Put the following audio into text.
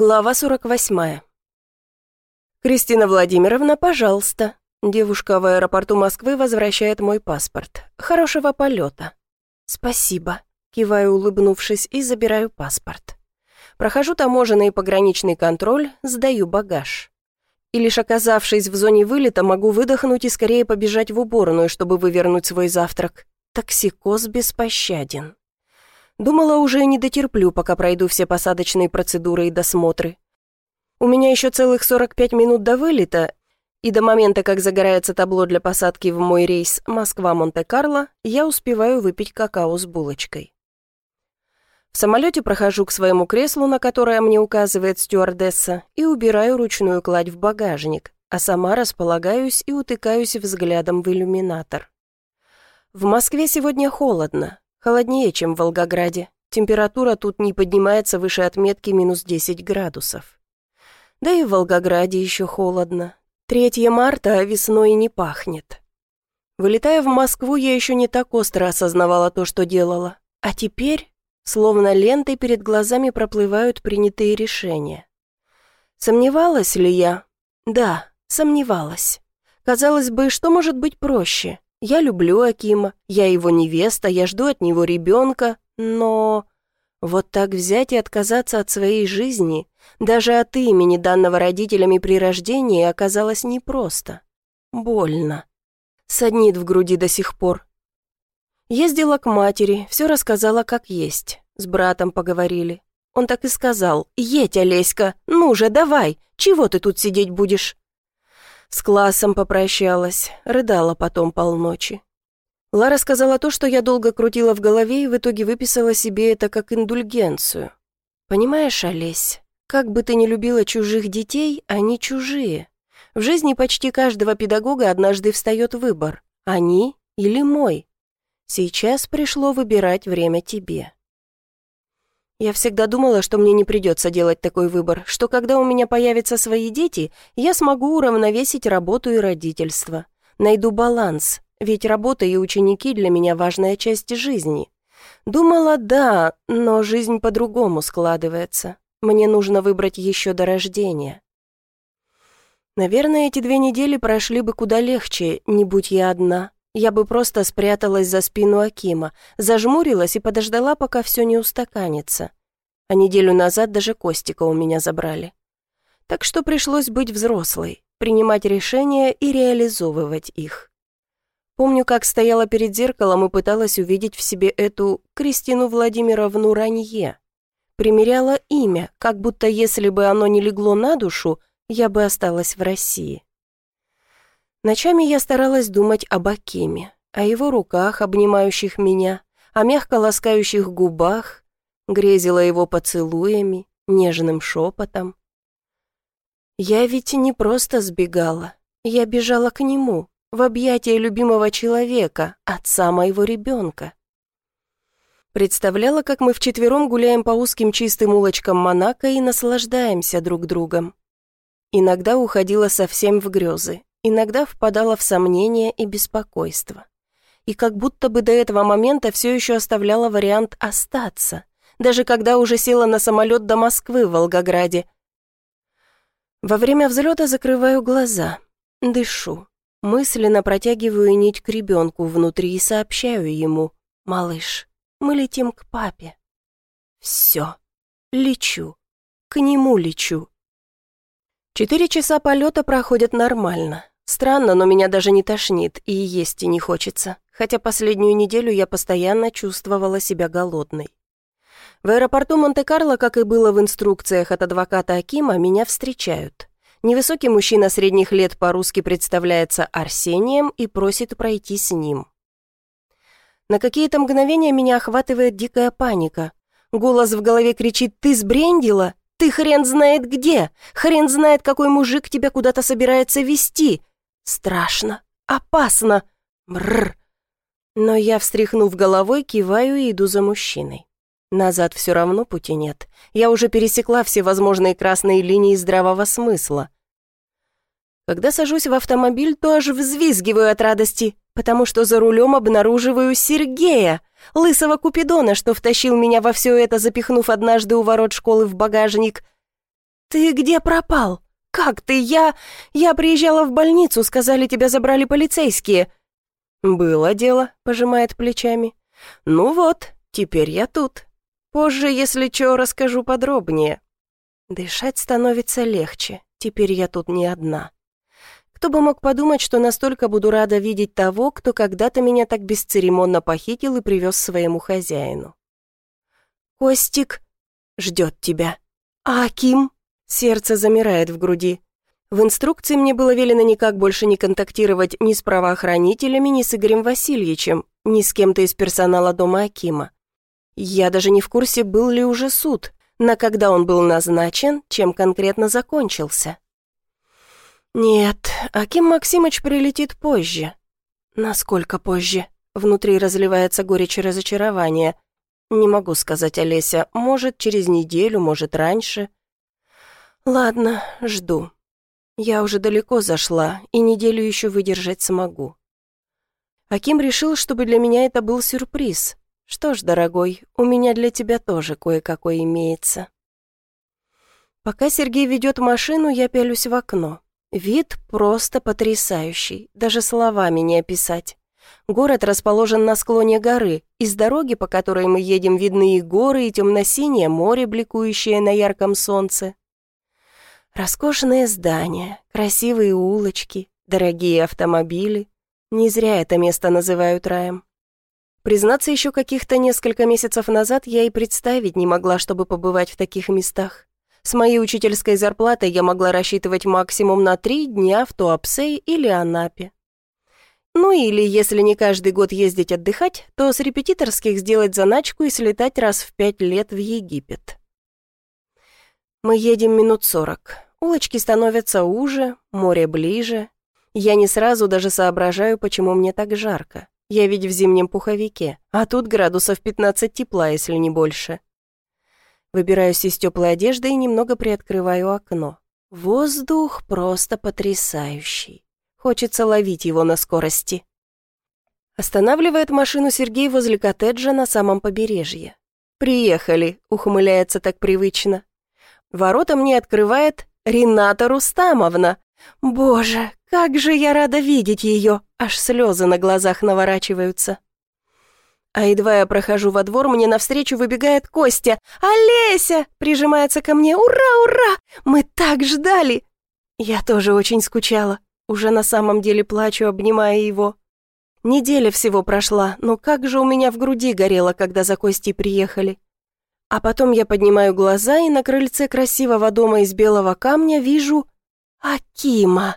Глава 48. «Кристина Владимировна, пожалуйста». Девушка в аэропорту Москвы возвращает мой паспорт. «Хорошего полета». «Спасибо», — киваю, улыбнувшись, и забираю паспорт. Прохожу таможенный и пограничный контроль, сдаю багаж. И лишь оказавшись в зоне вылета, могу выдохнуть и скорее побежать в уборную, чтобы вывернуть свой завтрак. Токсикоз беспощаден. Думала, уже не дотерплю, пока пройду все посадочные процедуры и досмотры. У меня еще целых 45 минут до вылета, и до момента, как загорается табло для посадки в мой рейс Москва-Монте-Карло, я успеваю выпить какао с булочкой. В самолете прохожу к своему креслу, на которое мне указывает стюардесса, и убираю ручную кладь в багажник, а сама располагаюсь и утыкаюсь взглядом в иллюминатор. В Москве сегодня холодно, Холоднее, чем в Волгограде. Температура тут не поднимается выше отметки минус 10 градусов. Да и в Волгограде еще холодно. 3 марта, а весной не пахнет. Вылетая в Москву, я еще не так остро осознавала то, что делала. А теперь, словно лентой перед глазами проплывают принятые решения. Сомневалась ли я? Да, сомневалась. Казалось бы, что может быть проще? Я люблю Акима, я его невеста, я жду от него ребенка, но... Вот так взять и отказаться от своей жизни, даже от имени данного родителями при рождении, оказалось непросто. Больно. Саднит в груди до сих пор. Ездила к матери, все рассказала как есть. С братом поговорили. Он так и сказал, «Едь, Олеська, ну же, давай, чего ты тут сидеть будешь?» С классом попрощалась, рыдала потом полночи. Лара сказала то, что я долго крутила в голове и в итоге выписала себе это как индульгенцию. Понимаешь, Олесь, как бы ты ни любила чужих детей, они чужие. В жизни почти каждого педагога однажды встает выбор – они или мой. Сейчас пришло выбирать время тебе. Я всегда думала, что мне не придется делать такой выбор, что когда у меня появятся свои дети, я смогу уравновесить работу и родительство. Найду баланс, ведь работа и ученики для меня важная часть жизни. Думала, да, но жизнь по-другому складывается. Мне нужно выбрать еще до рождения. Наверное, эти две недели прошли бы куда легче, не будь я одна. Я бы просто спряталась за спину Акима, зажмурилась и подождала, пока все не устаканится. А неделю назад даже Костика у меня забрали. Так что пришлось быть взрослой, принимать решения и реализовывать их. Помню, как стояла перед зеркалом и пыталась увидеть в себе эту Кристину Владимировну Ранье. Примеряла имя, как будто если бы оно не легло на душу, я бы осталась в России. Ночами я старалась думать об Акиме, о его руках, обнимающих меня, о мягко ласкающих губах, грезила его поцелуями, нежным шепотом. Я ведь не просто сбегала, я бежала к нему, в объятия любимого человека, отца моего ребенка. Представляла, как мы вчетвером гуляем по узким чистым улочкам Монако и наслаждаемся друг другом. Иногда уходила совсем в грезы, иногда впадала в сомнения и беспокойство. И как будто бы до этого момента все еще оставляла вариант остаться, даже когда уже села на самолет до Москвы в Волгограде. Во время взлета закрываю глаза, дышу, мысленно протягиваю нить к ребенку внутри и сообщаю ему, «Малыш, мы летим к папе». Все, лечу, к нему лечу. Четыре часа полета проходят нормально. Странно, но меня даже не тошнит, и есть и не хочется, хотя последнюю неделю я постоянно чувствовала себя голодной. В аэропорту Монте-Карло, как и было в инструкциях от адвоката Акима, меня встречают. Невысокий мужчина средних лет по-русски представляется Арсением и просит пройти с ним. На какие-то мгновения меня охватывает дикая паника. Голос в голове кричит «Ты сбрендила? Ты хрен знает где! Хрен знает, какой мужик тебя куда-то собирается вести! Страшно! Опасно! Бррр!» Но я, встряхнув головой, киваю и иду за мужчиной. Назад все равно пути нет. Я уже пересекла все возможные красные линии здравого смысла. Когда сажусь в автомобиль, то аж взвизгиваю от радости, потому что за рулем обнаруживаю Сергея, лысого Купидона, что втащил меня во все это, запихнув однажды у ворот школы в багажник. «Ты где пропал? Как ты? Я... Я приезжала в больницу, сказали, тебя забрали полицейские». «Было дело», — пожимает плечами. «Ну вот, теперь я тут. Позже, если что, расскажу подробнее». Дышать становится легче, теперь я тут не одна. Кто бы мог подумать, что настолько буду рада видеть того, кто когда-то меня так бесцеремонно похитил и привез своему хозяину. «Костик ждет тебя. А Аким?» Сердце замирает в груди. В инструкции мне было велено никак больше не контактировать ни с правоохранителями, ни с Игорем Васильевичем, ни с кем-то из персонала дома Акима. Я даже не в курсе, был ли уже суд, на когда он был назначен, чем конкретно закончился. Нет, Аким Максимыч прилетит позже. Насколько позже? Внутри разливается горечь и разочарование. Не могу сказать, Олеся, может, через неделю, может, раньше. Ладно, жду. Я уже далеко зашла, и неделю еще выдержать смогу. Аким решил, чтобы для меня это был сюрприз. Что ж, дорогой, у меня для тебя тоже кое-какое имеется. Пока Сергей ведет машину, я пялюсь в окно. Вид просто потрясающий, даже словами не описать. Город расположен на склоне горы, из дороги, по которой мы едем, видны и горы, и темно-синее море, бликующее на ярком солнце. Роскошные здания, красивые улочки, дорогие автомобили. Не зря это место называют раем. Признаться, еще каких-то несколько месяцев назад я и представить не могла, чтобы побывать в таких местах. С моей учительской зарплатой я могла рассчитывать максимум на три дня в Туапсе или Анапе. Ну или, если не каждый год ездить отдыхать, то с репетиторских сделать заначку и слетать раз в пять лет в Египет. Мы едем минут сорок. Улочки становятся уже, море ближе. Я не сразу даже соображаю, почему мне так жарко. Я ведь в зимнем пуховике, а тут градусов 15 тепла, если не больше. Выбираюсь из теплой одежды и немного приоткрываю окно. Воздух просто потрясающий. Хочется ловить его на скорости. Останавливает машину Сергей возле коттеджа на самом побережье. «Приехали», — ухмыляется так привычно. Ворота мне открывает Рената Рустамовна. Боже, как же я рада видеть ее, аж слезы на глазах наворачиваются. А едва я прохожу во двор, мне навстречу выбегает Костя. «Олеся!» — прижимается ко мне. «Ура, ура! Мы так ждали!» Я тоже очень скучала. Уже на самом деле плачу, обнимая его. Неделя всего прошла, но как же у меня в груди горело, когда за Костей приехали. А потом я поднимаю глаза и на крыльце красивого дома из белого камня вижу Акима.